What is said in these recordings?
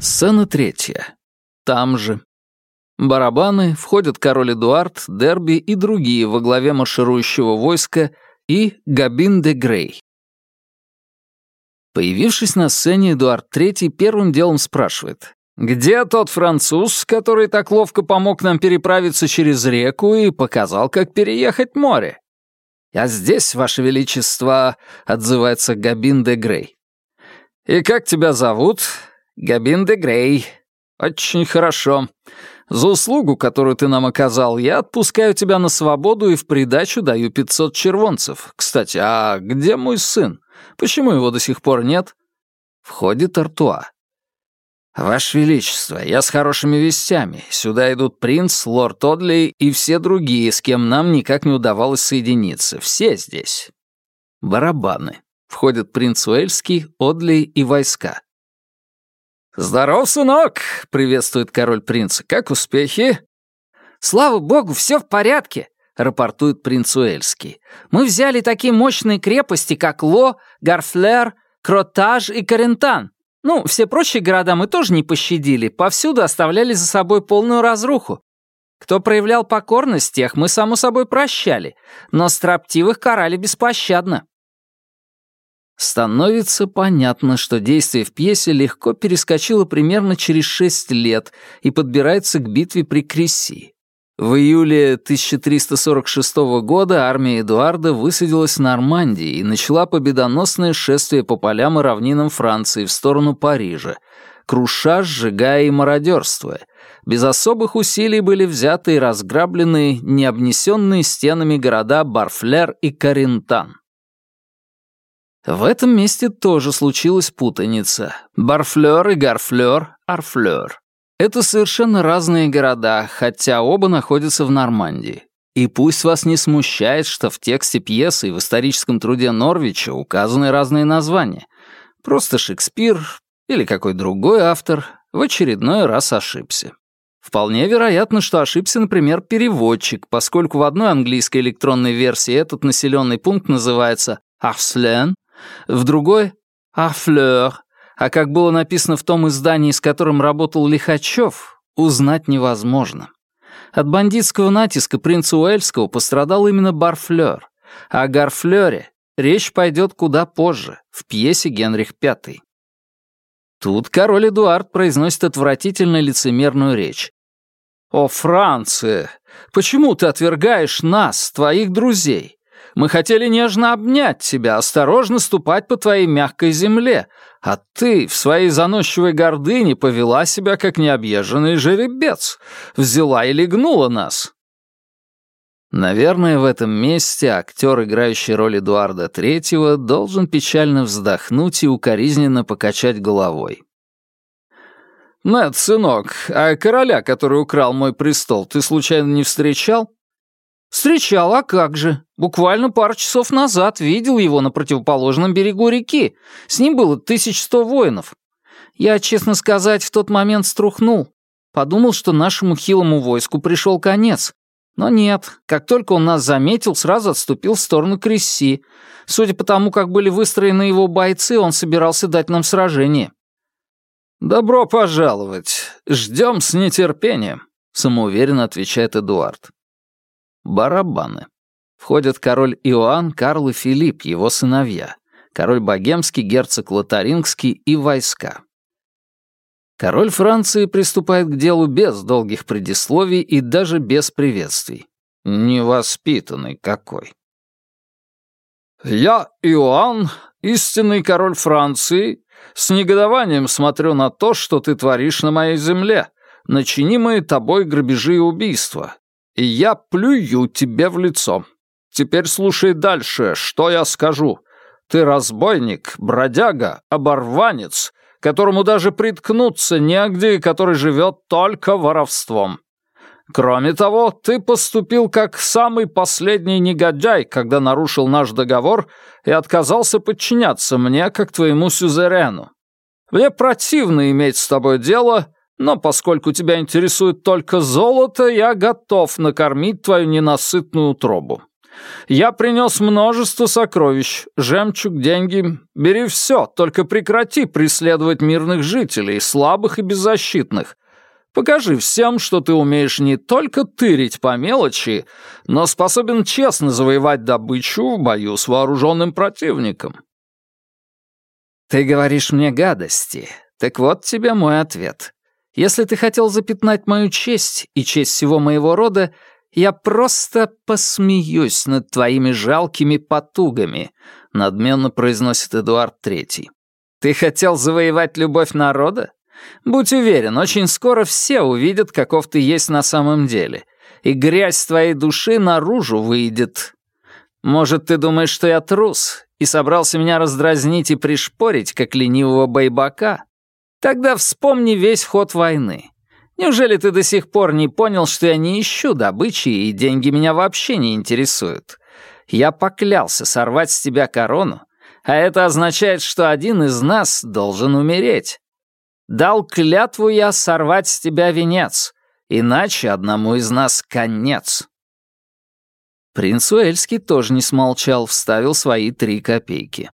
Сцена третья. Там же. Барабаны, входят король Эдуард, Дерби и другие во главе марширующего войска и Габин де Грей. Появившись на сцене, Эдуард III первым делом спрашивает, «Где тот француз, который так ловко помог нам переправиться через реку и показал, как переехать море?» «Я здесь, Ваше Величество», — отзывается Габин де Грей. «И как тебя зовут?» «Габин де Грей». «Очень хорошо. За услугу, которую ты нам оказал, я отпускаю тебя на свободу и в придачу даю 500 червонцев. Кстати, а где мой сын? Почему его до сих пор нет?» Входит Артуа. «Ваше Величество, я с хорошими вестями. Сюда идут принц, лорд Одли и все другие, с кем нам никак не удавалось соединиться. Все здесь». Барабаны. Входят принц Уэльский, Одли и войска. «Здоров, сынок!» — приветствует король принца. «Как успехи?» «Слава богу, все в порядке!» — рапортует принц Уэльский. «Мы взяли такие мощные крепости, как Ло, Гарфлер, Кротаж и Карентан. Ну, все прочие города мы тоже не пощадили, повсюду оставляли за собой полную разруху. Кто проявлял покорность, тех мы, само собой, прощали, но строптивых карали беспощадно. Становится понятно, что действие в пьесе легко перескочило примерно через шесть лет и подбирается к битве при Кресси. В июле 1346 года армия Эдуарда высадилась в Нормандии и начала победоносное шествие по полям и равнинам Франции в сторону Парижа, круша, сжигая и мародерствуя. Без особых усилий были взяты и разграблены необнесенные стенами города Барфлер и Карентан. В этом месте тоже случилась путаница. Барфлёр и Гарфлёр, Арфлёр. Это совершенно разные города, хотя оба находятся в Нормандии. И пусть вас не смущает, что в тексте пьесы и в историческом труде Норвича указаны разные названия. Просто Шекспир или какой другой автор в очередной раз ошибся. Вполне вероятно, что ошибся, например, переводчик, поскольку в одной английской электронной версии этот населенный пункт называется Арслен, в другой — «Афлёр», а как было написано в том издании, с которым работал Лихачев, узнать невозможно. От бандитского натиска принца Уэльского пострадал именно Барфлёр, а о Гарфлёре речь пойдет куда позже, в пьесе «Генрих V». Тут король Эдуард произносит отвратительно лицемерную речь. «О, Франция, почему ты отвергаешь нас, твоих друзей? Мы хотели нежно обнять тебя, осторожно ступать по твоей мягкой земле, а ты в своей заносчивой гордыне повела себя, как необъезженный жеребец, взяла и легнула нас». Наверное, в этом месте актер, играющий роль Эдуарда Третьего, должен печально вздохнуть и укоризненно покачать головой. «Нет, сынок, а короля, который украл мой престол, ты случайно не встречал?» «Встречал, а как же? Буквально пару часов назад видел его на противоположном берегу реки. С ним было 1100 воинов. Я, честно сказать, в тот момент струхнул. Подумал, что нашему хилому войску пришел конец. Но нет, как только он нас заметил, сразу отступил в сторону Кресси. Судя по тому, как были выстроены его бойцы, он собирался дать нам сражение. «Добро пожаловать. Ждем с нетерпением», — самоуверенно отвечает Эдуард. Барабаны. Входят король Иоанн, Карл и Филипп, его сыновья, король Богемский, герцог Лотарингский и войска. Король Франции приступает к делу без долгих предисловий и даже без приветствий. Невоспитанный какой. «Я, Иоанн, истинный король Франции, с негодованием смотрю на то, что ты творишь на моей земле, начинимые тобой грабежи и убийства, и я плюю тебе в лицо. Теперь слушай дальше, что я скажу. Ты разбойник, бродяга, оборванец, которому даже приткнуться негде и который живет только воровством. Кроме того, ты поступил как самый последний негодяй, когда нарушил наш договор и отказался подчиняться мне, как твоему сюзерену. Мне противно иметь с тобой дело, но поскольку тебя интересует только золото, я готов накормить твою ненасытную утробу. Я принес множество сокровищ, жемчуг, деньги. Бери все, только прекрати преследовать мирных жителей, слабых и беззащитных. Покажи всем, что ты умеешь не только тырить по мелочи, но способен честно завоевать добычу в бою с вооруженным противником». «Ты говоришь мне гадости. Так вот тебе мой ответ. Если ты хотел запятнать мою честь и честь всего моего рода, я просто посмеюсь над твоими жалкими потугами», — надменно произносит Эдуард Третий. «Ты хотел завоевать любовь народа? Будь уверен, очень скоро все увидят, каков ты есть на самом деле, и грязь твоей души наружу выйдет. Может, ты думаешь, что я трус, и собрался меня раздразнить и пришпорить, как ленивого байбака? Тогда вспомни весь ход войны. Неужели ты до сих пор не понял, что я не ищу добычи, и деньги меня вообще не интересуют? Я поклялся сорвать с тебя корону, а это означает, что один из нас должен умереть. Дал клятву я сорвать с тебя венец, иначе одному из нас конец». Принц Уэльский тоже не смолчал, вставил свои три копейки.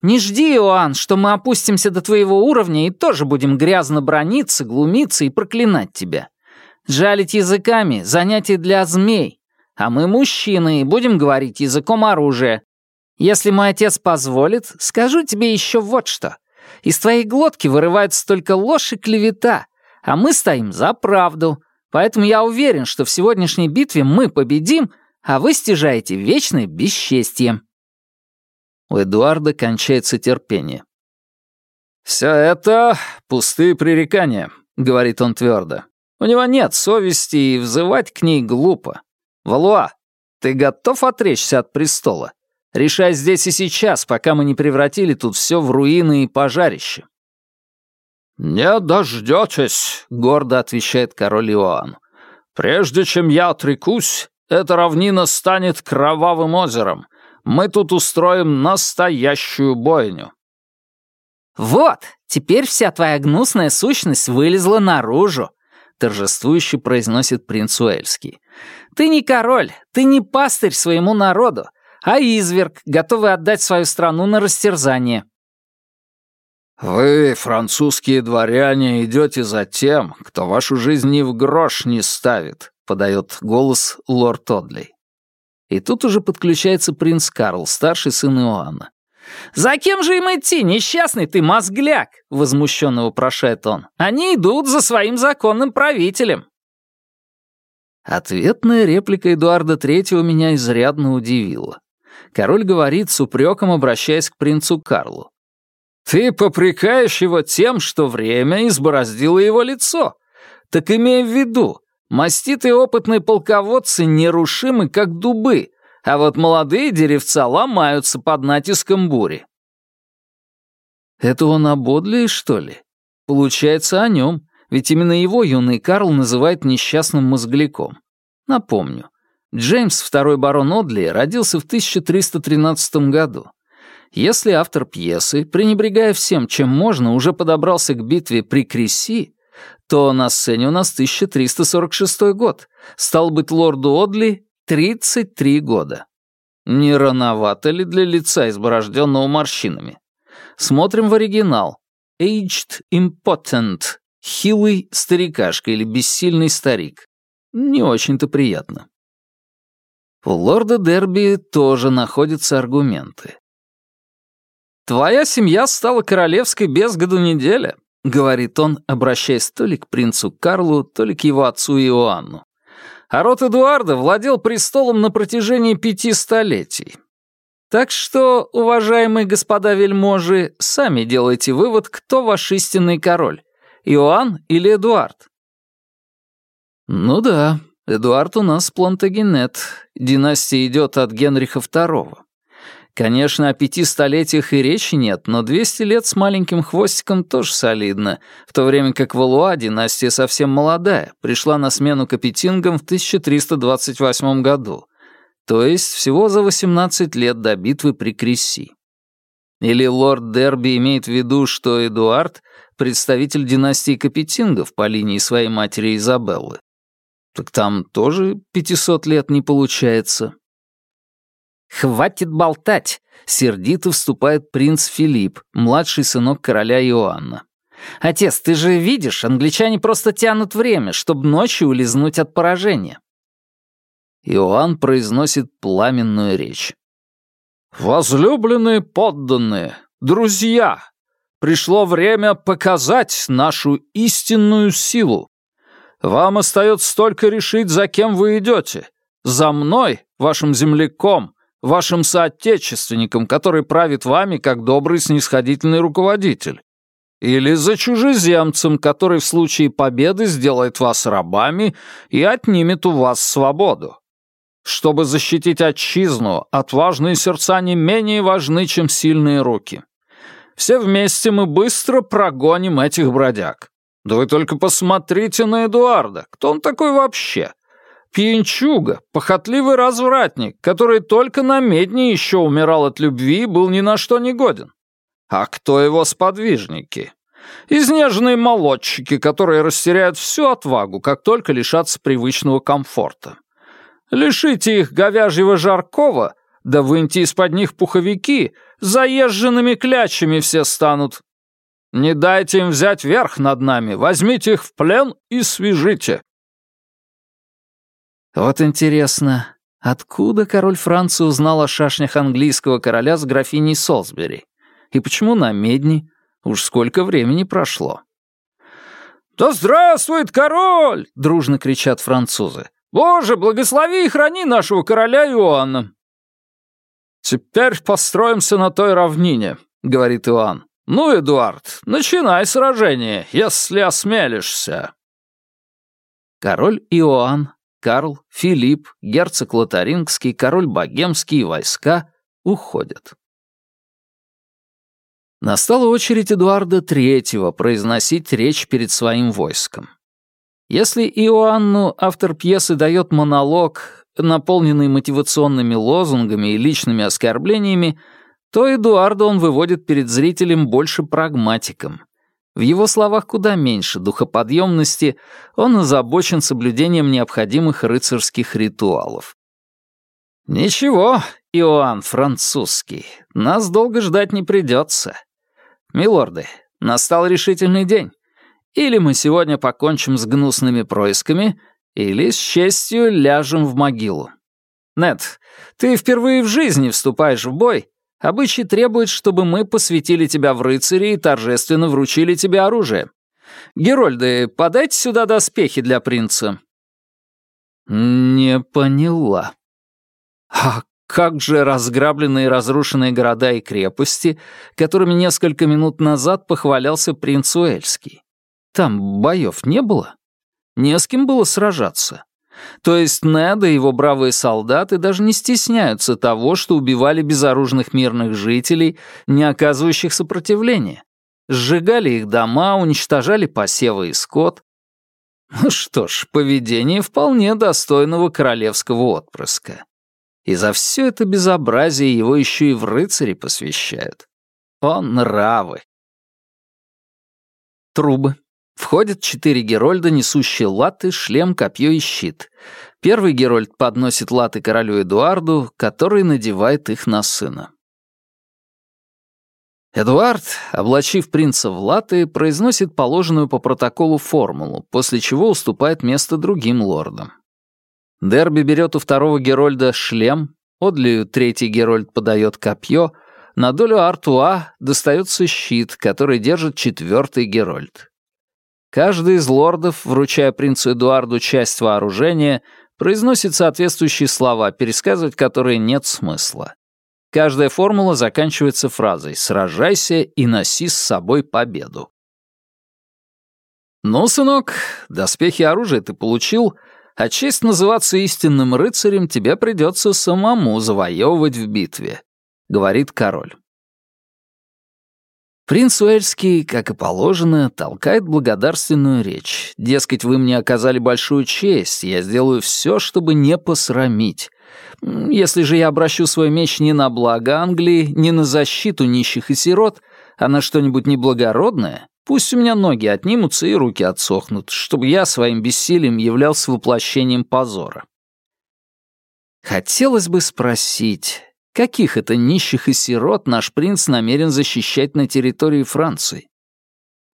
«Не жди, Иоанн, что мы опустимся до твоего уровня и тоже будем грязно брониться, глумиться и проклинать тебя. Жалить языками — занятие для змей, а мы мужчины и будем говорить языком оружия. Если мой отец позволит, скажу тебе еще вот что. Из твоей глотки вырывается только ложь и клевета, а мы стоим за правду. Поэтому я уверен, что в сегодняшней битве мы победим, а вы стяжаете вечное бесчестье». У Эдуарда кончается терпение. «Все это пустые пререкания», — говорит он твердо. «У него нет совести, и взывать к ней глупо. Валуа, ты готов отречься от престола? Решай здесь и сейчас, пока мы не превратили тут все в руины и пожарище». «Не дождетесь», — гордо отвечает король Иоанн. «Прежде чем я отрекусь, эта равнина станет кровавым озером. Мы тут устроим настоящую бойню». «Вот, теперь вся твоя гнусная сущность вылезла наружу», — торжествующе произносит принц Уэльский. «Ты не король, ты не пастырь своему народу, а изверг, готовый отдать свою страну на растерзание». «Вы, французские дворяне, идете за тем, кто вашу жизнь ни в грош не ставит», — подает голос лорд Одли. И тут уже подключается принц Карл, старший сын Иоанна. «За кем же им идти, несчастный ты мозгляк?» — возмущенно вопрошает он. «Они идут за своим законным правителем». Ответная реплика Эдуарда Третьего меня изрядно удивила. Король говорит с упреком, обращаясь к принцу Карлу. «Ты попрекаешь его тем, что время избороздило его лицо. Так имей в виду, маститые опытные полководцы нерушимы, как дубы, а вот молодые деревца ломаются под натиском бури». «Это он о Бодлии, что ли? Получается, о нем, ведь именно его юный Карл называет несчастным мозгляком. Напомню, Джеймс, второй барон Одли, родился в 1313 году. Если автор пьесы, пренебрегая всем, чем можно, уже подобрался к битве при Креси, то на сцене у нас 1346 год. Стал быть, лорду Одли 33 года. Не рановато ли для лица, изборожденного морщинами? Смотрим в оригинал. Aged Impotent. Хилый старикашка или бессильный старик. Не очень-то приятно. У лорда Дерби тоже находятся аргументы. «Твоя семья стала королевской без году неделя», — говорит он, обращаясь то ли к принцу Карлу, то ли к его отцу Иоанну. «А род Эдуарда владел престолом на протяжении пяти столетий. Так что, уважаемые господа вельможи, сами делайте вывод, кто ваш истинный король, Иоанн или Эдуард». «Ну да, Эдуард у нас Плантагенет. Династия идет от Генриха II. Конечно, о пяти столетиях и речи нет, но 200 лет с маленьким хвостиком тоже солидно, в то время как Валуа династия совсем молодая, пришла на смену Капетингам в 1328 году, то есть всего за 18 лет до битвы при Кресси. Или лорд Дерби имеет в виду, что Эдуард — представитель династии Капетингов по линии своей матери Изабеллы. Так там тоже 500 лет не получается. «Хватит болтать!» — сердито вступает принц Филипп, младший сынок короля Иоанна. «Отец, ты же видишь, англичане просто тянут время, чтобы ночью улизнуть от поражения». Иоанн произносит пламенную речь. «Возлюбленные подданные, друзья, пришло время показать нашу истинную силу. Вам остается только решить, за кем вы идете. За мной, вашим земляком, вашим соотечественником, который правит вами как добрый снисходительный руководитель. Или за чужеземцем, который в случае победы сделает вас рабами и отнимет у вас свободу. Чтобы защитить отчизну, отважные сердца не менее важны, чем сильные руки. Все вместе мы быстро прогоним этих бродяг. Да вы только посмотрите на Эдуарда. Кто он такой вообще? Пьянчуга, похотливый развратник, который только на медне еще умирал от любви и был ни на что не годен. А кто его сподвижники? Изнеженные молодчики, которые растеряют всю отвагу, как только лишатся привычного комфорта. Лишите их говяжьего жаркого, да выньте из-под них пуховики, заезженными клячами все станут. Не дайте им взять верх над нами, возьмите их в плен и свяжите». Вот интересно, откуда король Франции узнал о шашнях английского короля с графиней Солсбери? И почему на медни? Уж сколько времени прошло. «Да здравствует король!» — дружно кричат французы. «Боже, благослови и храни нашего короля Иоанна!» «Теперь построимся на той равнине», — говорит Иоанн. «Ну, Эдуард, начинай сражение, если осмелишься». Король Иоанн, Карл, Филипп, герцог Лотарингский, король Богемский и войска уходят. Настала очередь Эдуарда III произносить речь перед своим войском. Если Иоанну автор пьесы дает монолог, наполненный мотивационными лозунгами и личными оскорблениями, то Эдуарда он выводит перед зрителем больше прагматиком. В его словах куда меньше духоподъемности, он озабочен соблюдением необходимых рыцарских ритуалов. «Ничего, Иоанн французский, нас долго ждать не придется. Милорды, настал решительный день. Или мы сегодня покончим с гнусными происками, или с честью ляжем в могилу. Нет, ты впервые в жизни вступаешь в бой. Обычай требует, чтобы мы посвятили тебя в рыцари и торжественно вручили тебе оружие. Герольды, подайте сюда доспехи для принца». «Не поняла». «А как же разграбленные и разрушенные города и крепости, которыми несколько минут назад похвалялся принц Уэльский? Там боев не было? Не с кем было сражаться. То есть Нед и его бравые солдаты даже не стесняются того, что убивали безоружных мирных жителей, не оказывающих сопротивления. Сжигали их дома, уничтожали посевы и скот. Ну что ж, поведение вполне достойного королевского отпрыска. И за все это безобразие его еще и в рыцари посвящают. О, нравы! Трубы, Входят четыре герольда, несущие латы, шлем, копье и щит. Первый герольд подносит латы королю Эдуарду, который надевает их на сына. Эдуард, облачив принца в латы, произносит положенную по протоколу формулу, после чего уступает место другим лордам. Дерби берет у второго герольда шлем, Одлию третий герольд подает копье, на долю Артуа достается щит, который держит четвертый герольд. Каждый из лордов, вручая принцу Эдуарду часть вооружения, произносит соответствующие слова, пересказывать которые нет смысла. Каждая формула заканчивается фразой «сражайся и носи с собой победу». «Ну, сынок, доспехи и оружие ты получил, а честь называться истинным рыцарем тебе придется самому завоевывать в битве», — говорит король. Принц Уэльский, как и положено, толкает благодарственную речь. Дескать, вы мне оказали большую честь, я сделаю все, чтобы не посрамить. Если же я обращу свой меч не на благо Англии, не на защиту нищих и сирот, а на что-нибудь неблагородное, пусть у меня ноги отнимутся и руки отсохнут, чтобы я своим бессилием являлся воплощением позора. Хотелось бы спросить, Каких это нищих и сирот наш принц намерен защищать на территории Франции?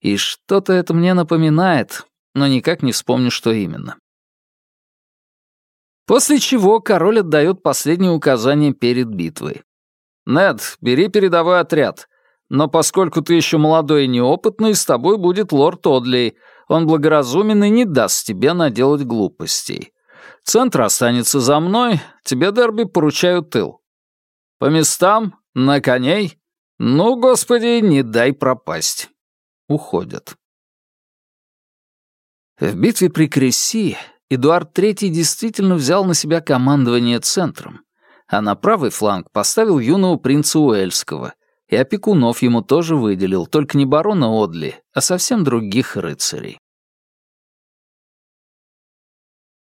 И что-то это мне напоминает, но никак не вспомню, что именно. После чего король отдает последнее указание перед битвой. «Нед, бери передовой отряд. Но поскольку ты еще молодой и неопытный, с тобой будет лорд Одли. Он благоразумен и не даст тебе наделать глупостей. Центр останется за мной, тебе, Дерби, поручаю тыл. По местам, на коней. Ну, господи, не дай пропасть. Уходят. В битве при Кресси Эдуард III действительно взял на себя командование центром, а на правый фланг поставил юного принца Уэльского, и опекунов ему тоже выделил, только не барона Одли, а совсем других рыцарей.